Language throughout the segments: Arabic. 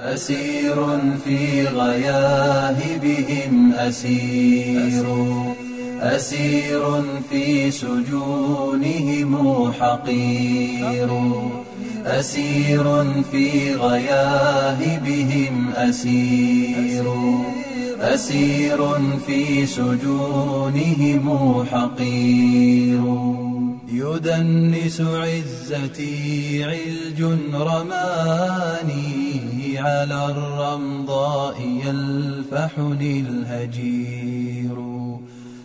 أسير في غياهبهم أسير. أسير في سجونهم حقير. أسير في غياهبهم أسير. أسير في سجونهم حقير. يدنس عزتي علج رماني. على الرمضاء يلفحني الهجير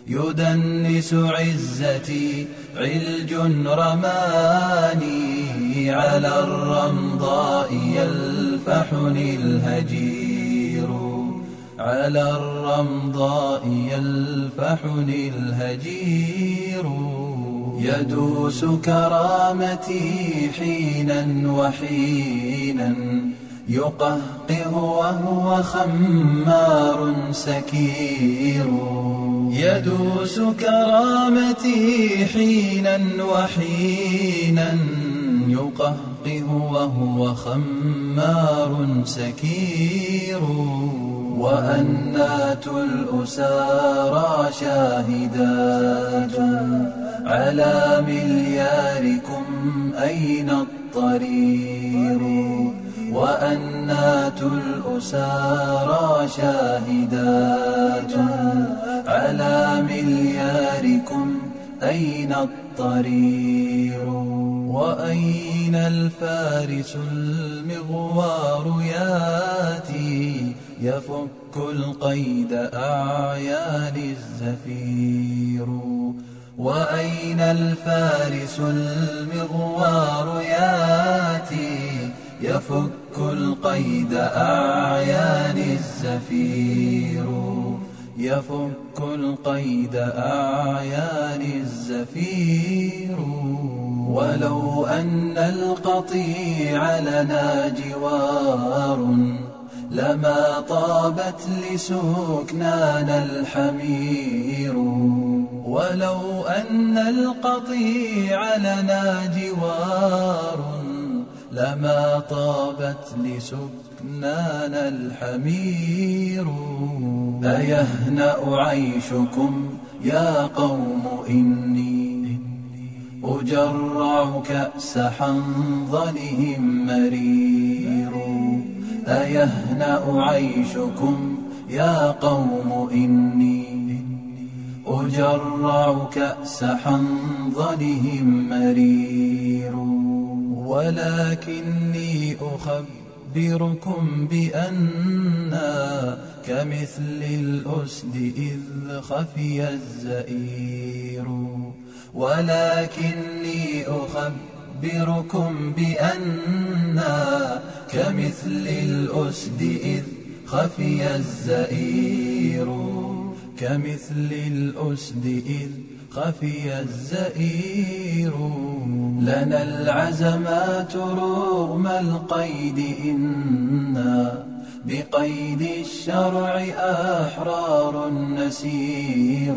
يدنس عزتي علج رماني على الرمضاء يلفحني الهجير على الرمضاء يلفحني الهجير يدوس كرامتي حينا وحينا يقهقه وهو خمار سكير. يدوس كرامتي حينا وحينا. يقهقه وهو خمار سكير. وأنات الأسارى شاهدات. على ملياركم أين وأنات الأسارى شاهدات على ملياركم أين الطرير وأين الفارس المغوار ياتي يفك القيد أعيان الزفير وأين الفارس المغوار ياتي يفك القيد أعيان الزفير. يفك القيد أعيان الزفير. ولو أن القطيع لنا جوار لما طابت لسكنانا الحمير. ولو أن القطيع لنا جوار لما طابت لسكنانا الحمير. أيهنأ عيشكم يا قوم إني أجرع كأس حنظلهم مرير. أيهنأ عيشكم يا قوم إني أجرع كأس حنظلهم مرير. ولكني أخبركم بأننا كمثل الأسد إذ خفي الزئير. ولكني أخبركم بأننا كمثل الأسد إذ خفي الزئير. كمثل الأسد إذ خفي الزئير. لنا العزمات رغم القيد إنا بقيد الشرع أحرار نسير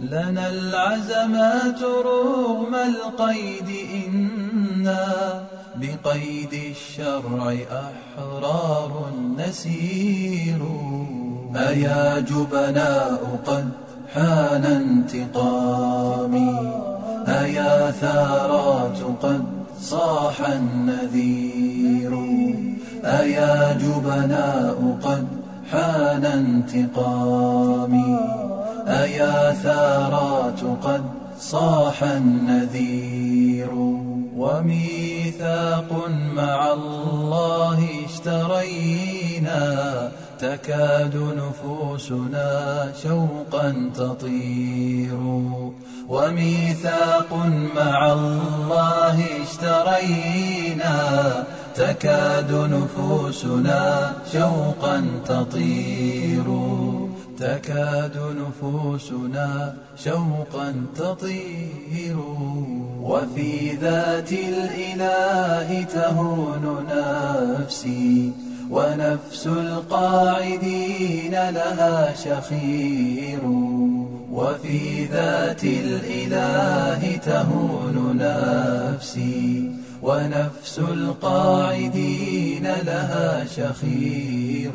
لنا العزمات رغم القيد إنا بقيد الشرع أحرار نسير أيا جبناء قد حان انتقامي. أيا ثارات قد صاح النذير. أيا جبناء قد حان انتقامي. أيا ثارات قد صاح النذير. وميثاق مع الله اشترينا تكاد نفوسنا شوقا تطير. وميثاق مع الله اشترينا تكاد نفوسنا شوقا تطير. تكاد نفوسنا شوقا تطير. وفي ذات الإله تهون نفسي. ونفس القاعدين لها شخير وفي ذات الإله تهون نفسي. ونفس القاعدين لها شخير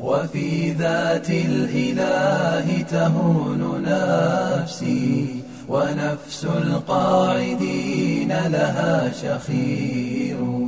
وفي ذات الإله تهون نفسي. ونفس القاعدين لها شخير.